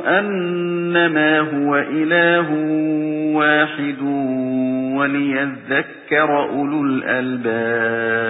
أَنَّمَا هُوَ إِلَٰهٌ وَاحِدٌ وَلِيَذَّكَّرَ أُولُو الْأَلْبَابِ.